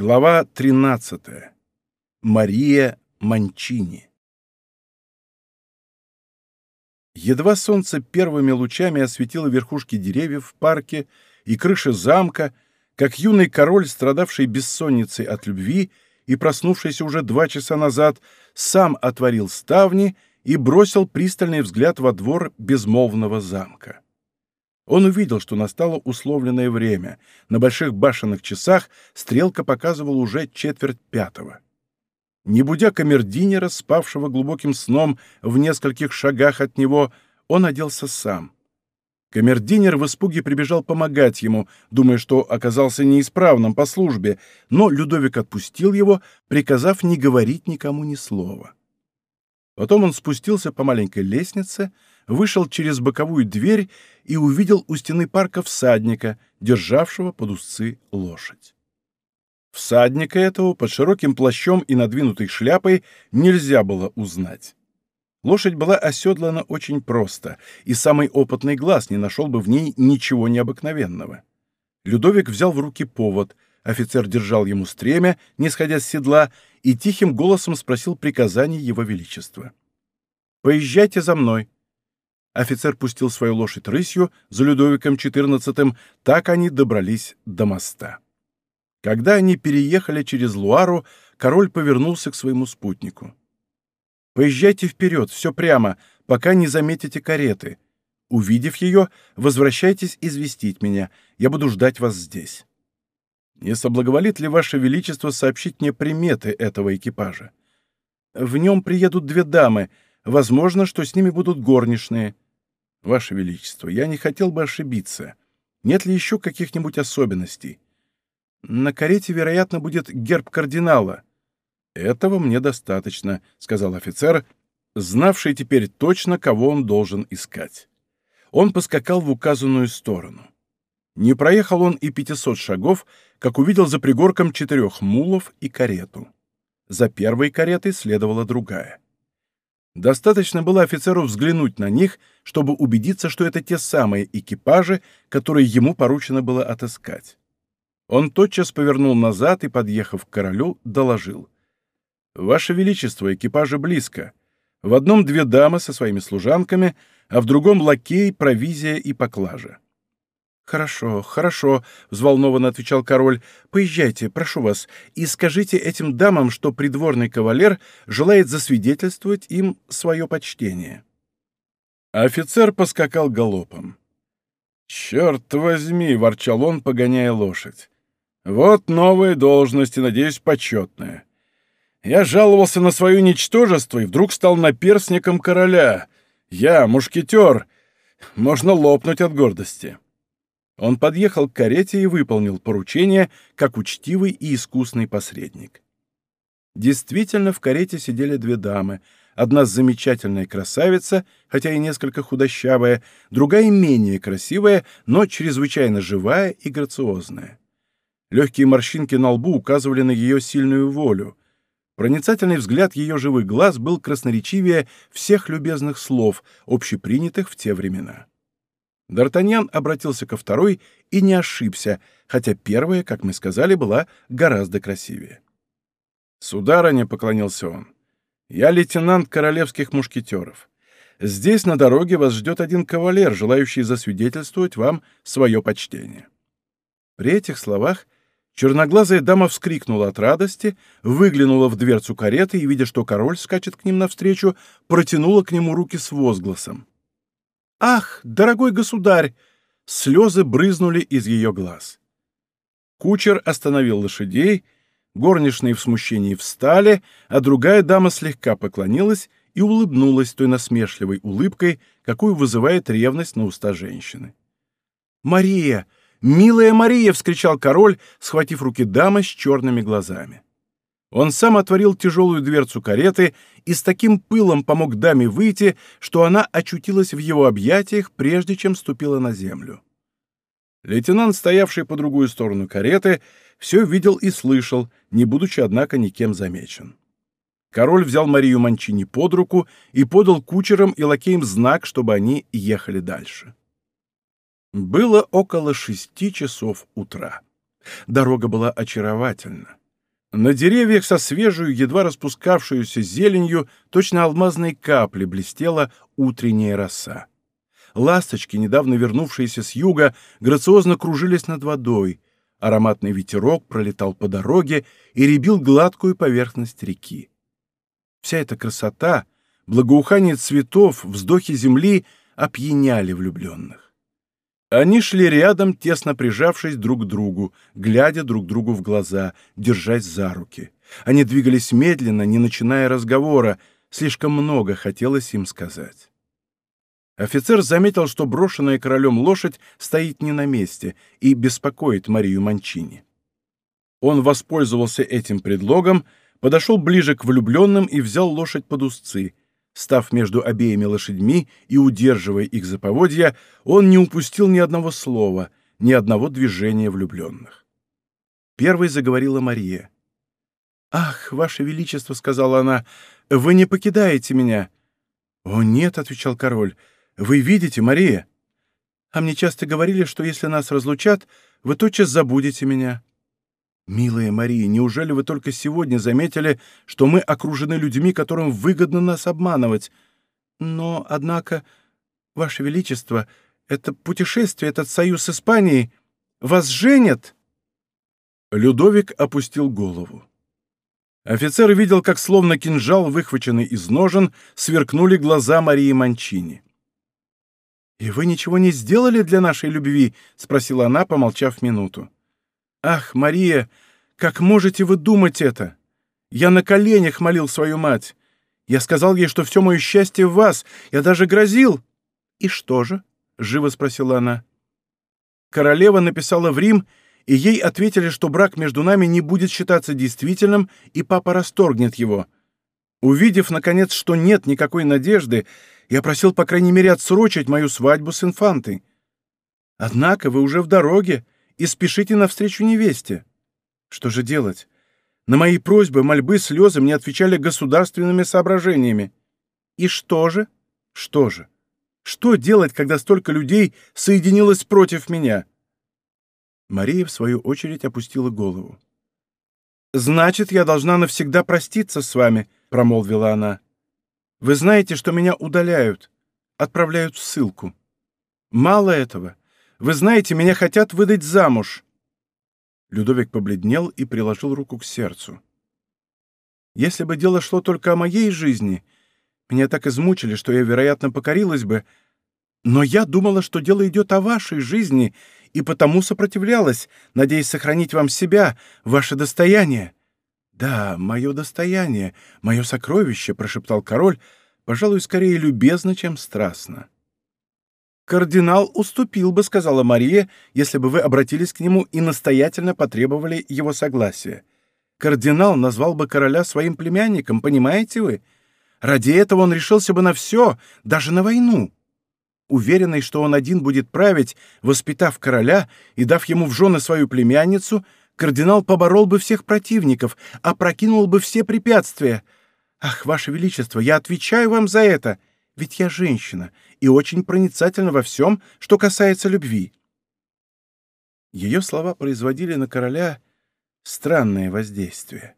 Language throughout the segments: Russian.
Глава 13. Мария Манчини. Едва солнце первыми лучами осветило верхушки деревьев в парке и крыши замка, как юный король, страдавший бессонницей от любви и проснувшийся уже два часа назад, сам отворил ставни и бросил пристальный взгляд во двор безмолвного замка. Он увидел, что настало условленное время. На больших башенных часах стрелка показывала уже четверть пятого. Не будя камердинера, спавшего глубоким сном в нескольких шагах от него, он оделся сам. Камердинер в испуге прибежал помогать ему, думая, что оказался неисправным по службе, но Людовик отпустил его, приказав не говорить никому ни слова. Потом он спустился по маленькой лестнице, вышел через боковую дверь и увидел у стены парка всадника, державшего под узцы лошадь. Всадника этого под широким плащом и надвинутой шляпой нельзя было узнать. Лошадь была оседлана очень просто, и самый опытный глаз не нашел бы в ней ничего необыкновенного. Людовик взял в руки повод, офицер держал ему стремя, не сходя с седла, и тихим голосом спросил приказаний его величества. «Поезжайте за мной». Офицер пустил свою лошадь рысью за Людовиком XIV, так они добрались до моста. Когда они переехали через Луару, король повернулся к своему спутнику. «Поезжайте вперед, все прямо, пока не заметите кареты. Увидев ее, возвращайтесь известить меня, я буду ждать вас здесь». Не соблаговолит ли Ваше Величество сообщить мне приметы этого экипажа? В нем приедут две дамы. Возможно, что с ними будут горничные. Ваше Величество, я не хотел бы ошибиться. Нет ли еще каких-нибудь особенностей? На карете, вероятно, будет герб кардинала. Этого мне достаточно, — сказал офицер, знавший теперь точно, кого он должен искать. Он поскакал в указанную сторону. Не проехал он и пятисот шагов, как увидел за пригорком четырех мулов и карету. За первой каретой следовала другая. Достаточно было офицеру взглянуть на них, чтобы убедиться, что это те самые экипажи, которые ему поручено было отыскать. Он тотчас повернул назад и, подъехав к королю, доложил. «Ваше Величество, экипажи близко. В одном две дамы со своими служанками, а в другом лакей, провизия и поклажа. «Хорошо, хорошо», — взволнованно отвечал король. «Поезжайте, прошу вас, и скажите этим дамам, что придворный кавалер желает засвидетельствовать им свое почтение». Офицер поскакал галопом. «Черт возьми!» — ворчал он, погоняя лошадь. «Вот новая должность и, надеюсь, почетная. Я жаловался на свое ничтожество и вдруг стал наперсником короля. Я, мушкетер, можно лопнуть от гордости». Он подъехал к карете и выполнил поручение, как учтивый и искусный посредник. Действительно, в карете сидели две дамы. Одна замечательная красавица, хотя и несколько худощавая, другая менее красивая, но чрезвычайно живая и грациозная. Легкие морщинки на лбу указывали на ее сильную волю. Проницательный взгляд ее живых глаз был красноречивее всех любезных слов, общепринятых в те времена. Д'Артаньян обратился ко второй и не ошибся, хотя первая, как мы сказали, была гораздо красивее. «Сударыня», — поклонился он, — «я лейтенант королевских мушкетеров. Здесь на дороге вас ждет один кавалер, желающий засвидетельствовать вам свое почтение». При этих словах черноглазая дама вскрикнула от радости, выглянула в дверцу кареты и, видя, что король скачет к ним навстречу, протянула к нему руки с возгласом. «Ах, дорогой государь!» Слезы брызнули из ее глаз. Кучер остановил лошадей, горничные в смущении встали, а другая дама слегка поклонилась и улыбнулась той насмешливой улыбкой, какую вызывает ревность на уста женщины. «Мария! Милая Мария!» — вскричал король, схватив руки дамы с черными глазами. Он сам отворил тяжелую дверцу кареты и с таким пылом помог даме выйти, что она очутилась в его объятиях, прежде чем ступила на землю. Лейтенант, стоявший по другую сторону кареты, все видел и слышал, не будучи, однако, никем замечен. Король взял Марию Манчини под руку и подал кучерам и лакеям знак, чтобы они ехали дальше. Было около шести часов утра. Дорога была очаровательна. На деревьях со свежую, едва распускавшуюся зеленью, точно алмазные капли блестела утренняя роса. Ласточки, недавно вернувшиеся с юга, грациозно кружились над водой. Ароматный ветерок пролетал по дороге и ребил гладкую поверхность реки. Вся эта красота, благоухание цветов, вздохи земли опьяняли влюбленных. Они шли рядом, тесно прижавшись друг к другу, глядя друг другу в глаза, держась за руки. Они двигались медленно, не начиная разговора, слишком много хотелось им сказать. Офицер заметил, что брошенная королем лошадь стоит не на месте и беспокоит Марию Манчини. Он воспользовался этим предлогом, подошел ближе к влюбленным и взял лошадь под узцы. Став между обеими лошадьми и удерживая их за поводья, он не упустил ни одного слова, ни одного движения влюбленных. Первой заговорила Мария. «Ах, Ваше Величество!» — сказала она. «Вы не покидаете меня!» «О, нет!» — отвечал король. Вы видите, Мария? А мне часто говорили, что если нас разлучат, вы тотчас забудете меня. Милая Мария, неужели вы только сегодня заметили, что мы окружены людьми, которым выгодно нас обманывать? Но, однако, Ваше Величество, это путешествие, этот союз с Испанией, вас женят!» Людовик опустил голову. Офицер видел, как словно кинжал, выхваченный из ножен, сверкнули глаза Марии Манчини. «И вы ничего не сделали для нашей любви?» — спросила она, помолчав минуту. «Ах, Мария, как можете вы думать это? Я на коленях молил свою мать. Я сказал ей, что все мое счастье в вас. Я даже грозил». «И что же?» — живо спросила она. Королева написала в Рим, и ей ответили, что брак между нами не будет считаться действительным, и папа расторгнет его. Увидев, наконец, что нет никакой надежды, я просил, по крайней мере, отсрочить мою свадьбу с инфантой. Однако вы уже в дороге и спешите навстречу невесте. Что же делать? На мои просьбы, мольбы, слезы мне отвечали государственными соображениями. И что же? Что же? Что делать, когда столько людей соединилось против меня? Мария, в свою очередь, опустила голову. «Значит, я должна навсегда проститься с вами», — промолвила она. Вы знаете, что меня удаляют, отправляют в ссылку. Мало этого. Вы знаете, меня хотят выдать замуж». Людовик побледнел и приложил руку к сердцу. «Если бы дело шло только о моей жизни, меня так измучили, что я, вероятно, покорилась бы, но я думала, что дело идет о вашей жизни, и потому сопротивлялась, надеясь сохранить вам себя, ваше достояние. «Да, мое достояние, мое сокровище», — прошептал король, пожалуй, скорее любезно, чем страстно. «Кардинал уступил бы», — сказала Мария, «если бы вы обратились к нему и настоятельно потребовали его согласия. Кардинал назвал бы короля своим племянником, понимаете вы? Ради этого он решился бы на все, даже на войну. Уверенный, что он один будет править, воспитав короля и дав ему в жены свою племянницу, кардинал поборол бы всех противников, опрокинул бы все препятствия. Ах, Ваше Величество, я отвечаю вам за это, ведь я женщина и очень проницательна во всем, что касается любви». Ее слова производили на короля странное воздействие.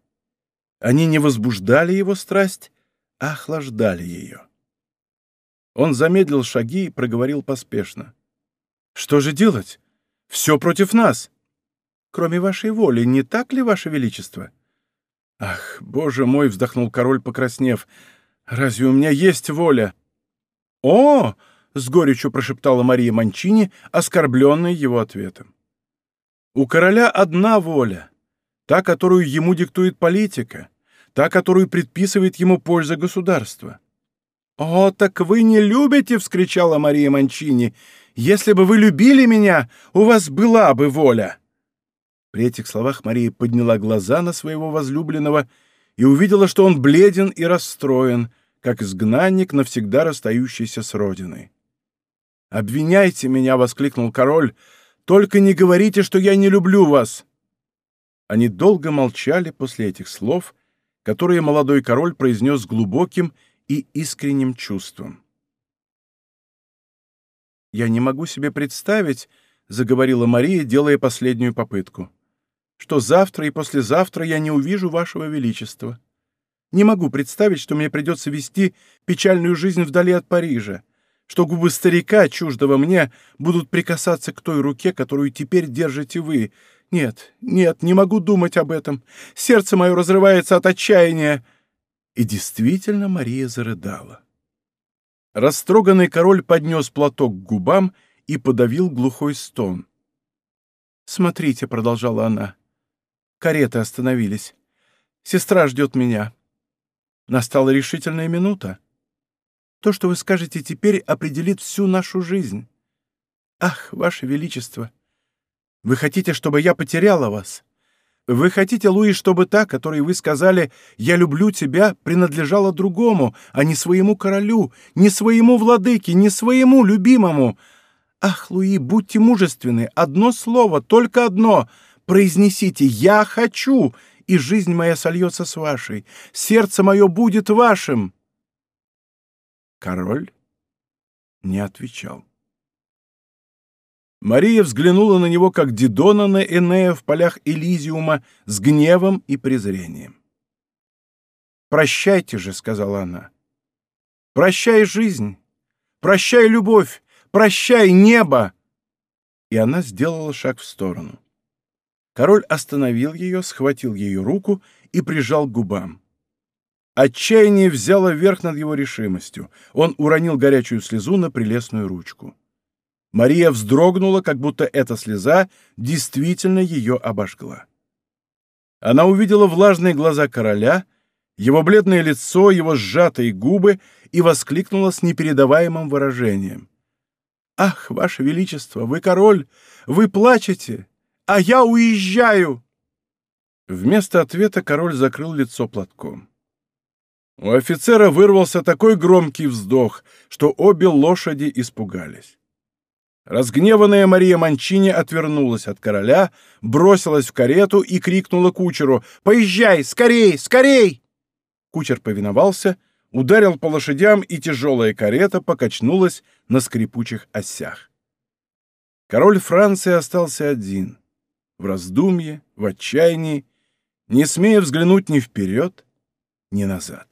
Они не возбуждали его страсть, а охлаждали ее. Он замедлил шаги и проговорил поспешно. «Что же делать? Все против нас!» кроме вашей воли, не так ли, ваше величество?» «Ах, боже мой!» — вздохнул король, покраснев. «Разве у меня есть воля?» «О!» — с горечью прошептала Мария Манчини, оскорбленная его ответом. «У короля одна воля, та, которую ему диктует политика, та, которую предписывает ему польза государства». «О, так вы не любите!» — вскричала Мария Манчини. «Если бы вы любили меня, у вас была бы воля!» При этих словах Мария подняла глаза на своего возлюбленного и увидела, что он бледен и расстроен, как изгнанник, навсегда расстающийся с родиной. «Обвиняйте меня!» — воскликнул король. «Только не говорите, что я не люблю вас!» Они долго молчали после этих слов, которые молодой король произнес глубоким и искренним чувством. «Я не могу себе представить», — заговорила Мария, делая последнюю попытку что завтра и послезавтра я не увижу вашего величества. Не могу представить, что мне придется вести печальную жизнь вдали от Парижа, что губы старика, чуждого мне, будут прикасаться к той руке, которую теперь держите вы. Нет, нет, не могу думать об этом. Сердце мое разрывается от отчаяния. И действительно Мария зарыдала. Растроганный король поднес платок к губам и подавил глухой стон. «Смотрите», — продолжала она, — «кареты остановились. Сестра ждет меня. Настала решительная минута. То, что вы скажете теперь, определит всю нашу жизнь. Ах, Ваше Величество! Вы хотите, чтобы я потеряла вас?» Вы хотите, Луи, чтобы та, которой вы сказали «я люблю тебя», принадлежала другому, а не своему королю, не своему владыке, не своему любимому? Ах, Луи, будьте мужественны, одно слово, только одно. Произнесите «я хочу», и жизнь моя сольется с вашей, сердце мое будет вашим. Король не отвечал. Мария взглянула на него, как Дидона на Энея в полях Элизиума, с гневом и презрением. «Прощайте же», — сказала она. «Прощай жизнь, прощай любовь, прощай небо!» И она сделала шаг в сторону. Король остановил ее, схватил ее руку и прижал к губам. Отчаяние взяло верх над его решимостью. Он уронил горячую слезу на прелестную ручку. Мария вздрогнула, как будто эта слеза действительно ее обожгла. Она увидела влажные глаза короля, его бледное лицо, его сжатые губы и воскликнула с непередаваемым выражением. «Ах, ваше величество, вы король, вы плачете, а я уезжаю!» Вместо ответа король закрыл лицо платком. У офицера вырвался такой громкий вздох, что обе лошади испугались. Разгневанная Мария Манчини отвернулась от короля, бросилась в карету и крикнула кучеру «Поезжай! Скорей! Скорей!» Кучер повиновался, ударил по лошадям, и тяжелая карета покачнулась на скрипучих осях. Король Франции остался один, в раздумье, в отчаянии, не смея взглянуть ни вперед, ни назад.